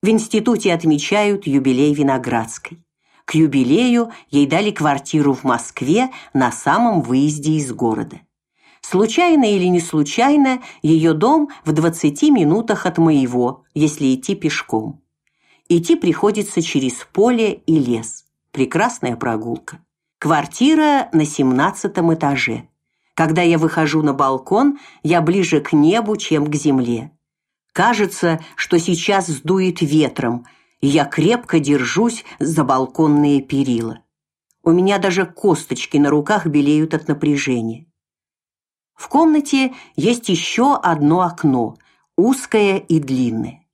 В институте отмечают юбилей Виноградской. К юбилею ей дали квартиру в Москве на самом выезде из города. Случайно или не случайно, ее дом в 20 минутах от моего, если идти пешком. Идти приходится через поле и лес. Прекрасная прогулка. Квартира на семнадцатом этаже. Когда я выхожу на балкон, я ближе к небу, чем к земле. Кажется, что сейчас сдует ветром, и я крепко держусь за балконные перила. У меня даже косточки на руках белеют от напряжения. В комнате есть еще одно окно, узкое и длинное.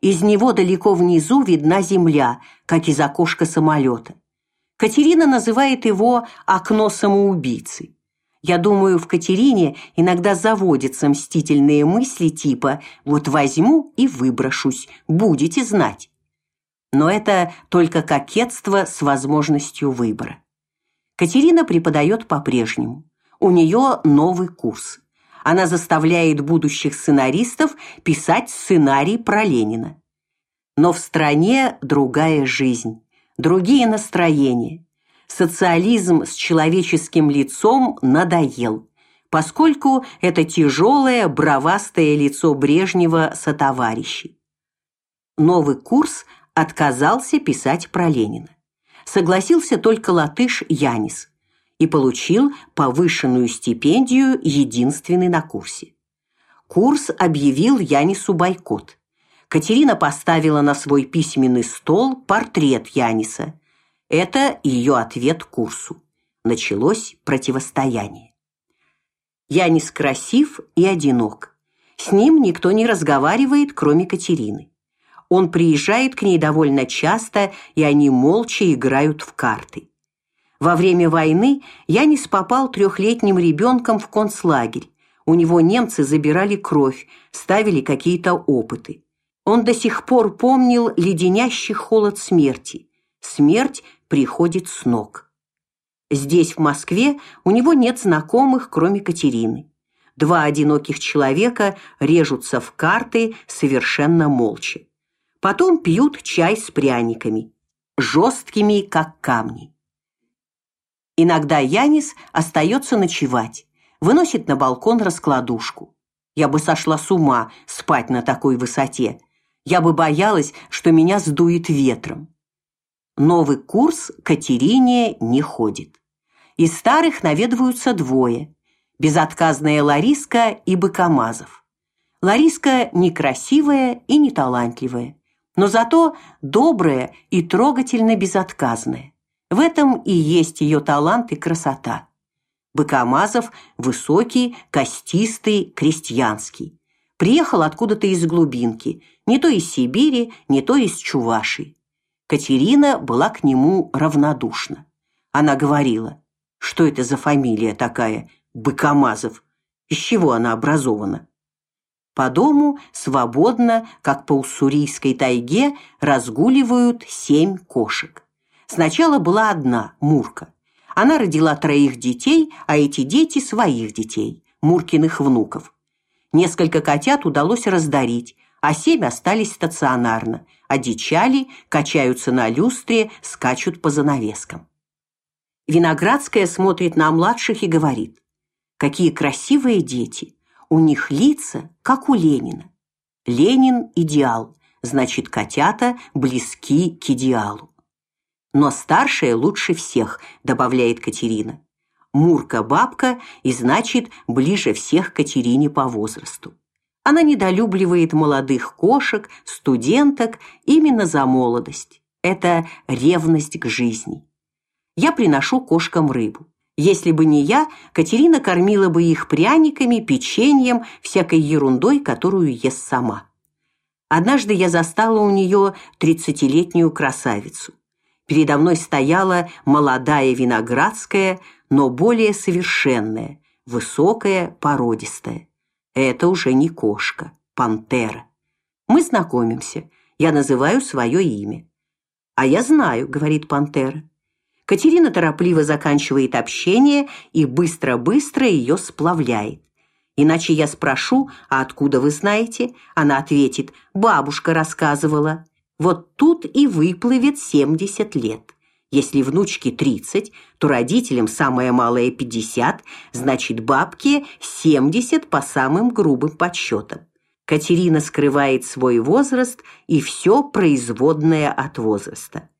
Из него далеко внизу видна земля, как из окошка самолета. Катерина называет его окно самоубийцы. Я думаю, в Катерине иногда заводятся мстительные мысли типа «вот возьму и выброшусь, будете знать». Но это только кокетство с возможностью выбора. Катерина преподает по-прежнему. У нее новый курс. Она заставляет будущих сценаристов писать сценарий про Ленина. Но в стране другая жизнь, другие настроения социализм с человеческим лицом надоел, поскольку это тяжелое, бравастое лицо Брежнева сотоварищей. Новый курс отказался писать про Ленина. Согласился только латыш Янис и получил повышенную стипендию единственный на курсе. Курс объявил Янису бойкот. Катерина поставила на свой письменный стол портрет Яниса это ее ответ курсу. Началось противостояние. Янис красив и одинок. С ним никто не разговаривает, кроме Катерины. Он приезжает к ней довольно часто, и они молча играют в карты. Во время войны Янис попал трехлетним ребенком в концлагерь. У него немцы забирали кровь, ставили какие-то опыты. Он до сих пор помнил леденящий холод смерти. Смерть приходит с ног. Здесь, в Москве, у него нет знакомых, кроме Катерины. Два одиноких человека режутся в карты совершенно молча. Потом пьют чай с пряниками, жесткими, как камни. Иногда Янис остается ночевать, выносит на балкон раскладушку. Я бы сошла с ума спать на такой высоте. Я бы боялась, что меня сдует ветром. Новый курс Катерине не ходит. Из старых наведываются двое: безотказная Лариска и Быкомазов. Лариска некрасивая и неталантливая, но зато добрая и трогательно безотказная. В этом и есть ее талант и красота. Быкомазов высокий, костистый, крестьянский. Приехал откуда-то из глубинки, не то из Сибири, не то из Чувашии. Катерина была к нему равнодушна. Она говорила: "Что это за фамилия такая, Быкомазов? Из чего она образована?" По дому свободно, как по уссурийской тайге, разгуливают семь кошек. Сначала была одна Мурка. Она родила троих детей, а эти дети своих детей, Муркиных внуков. Несколько котят удалось раздарить, а семь остались стационарно, одичали, качаются на люстре, скачут по занавескам. Виноградская смотрит на младших и говорит: "Какие красивые дети! У них лица, как у Ленина. Ленин идеал, значит, котята близки к идеалу. Но старшая лучше всех", добавляет Катерина. Мурка бабка и значит, ближе всех к Катерине по возрасту. Она недолюбливает молодых кошек, студенток именно за молодость. Это ревность к жизни. Я приношу кошкам рыбу. Если бы не я, Катерина кормила бы их пряниками, печеньем, всякой ерундой, которую ест сама. Однажды я застала у нее тридцатилетнюю красавицу. Передо мной стояла молодая виноградская, но более совершенная, высокая, породистая. Это уже не кошка, пантера. Мы знакомимся. Я называю свое имя. А я знаю, говорит пантера. Катерина торопливо заканчивает общение и быстро-быстро ее сплавляет. Иначе я спрошу: "А откуда вы знаете?" Она ответит: "Бабушка рассказывала". Вот тут и выплывет 70 лет. Если внучке 30, то родителям самое малое 50, значит, бабке 70 по самым грубым подсчетам. Катерина скрывает свой возраст и все производное от возраста.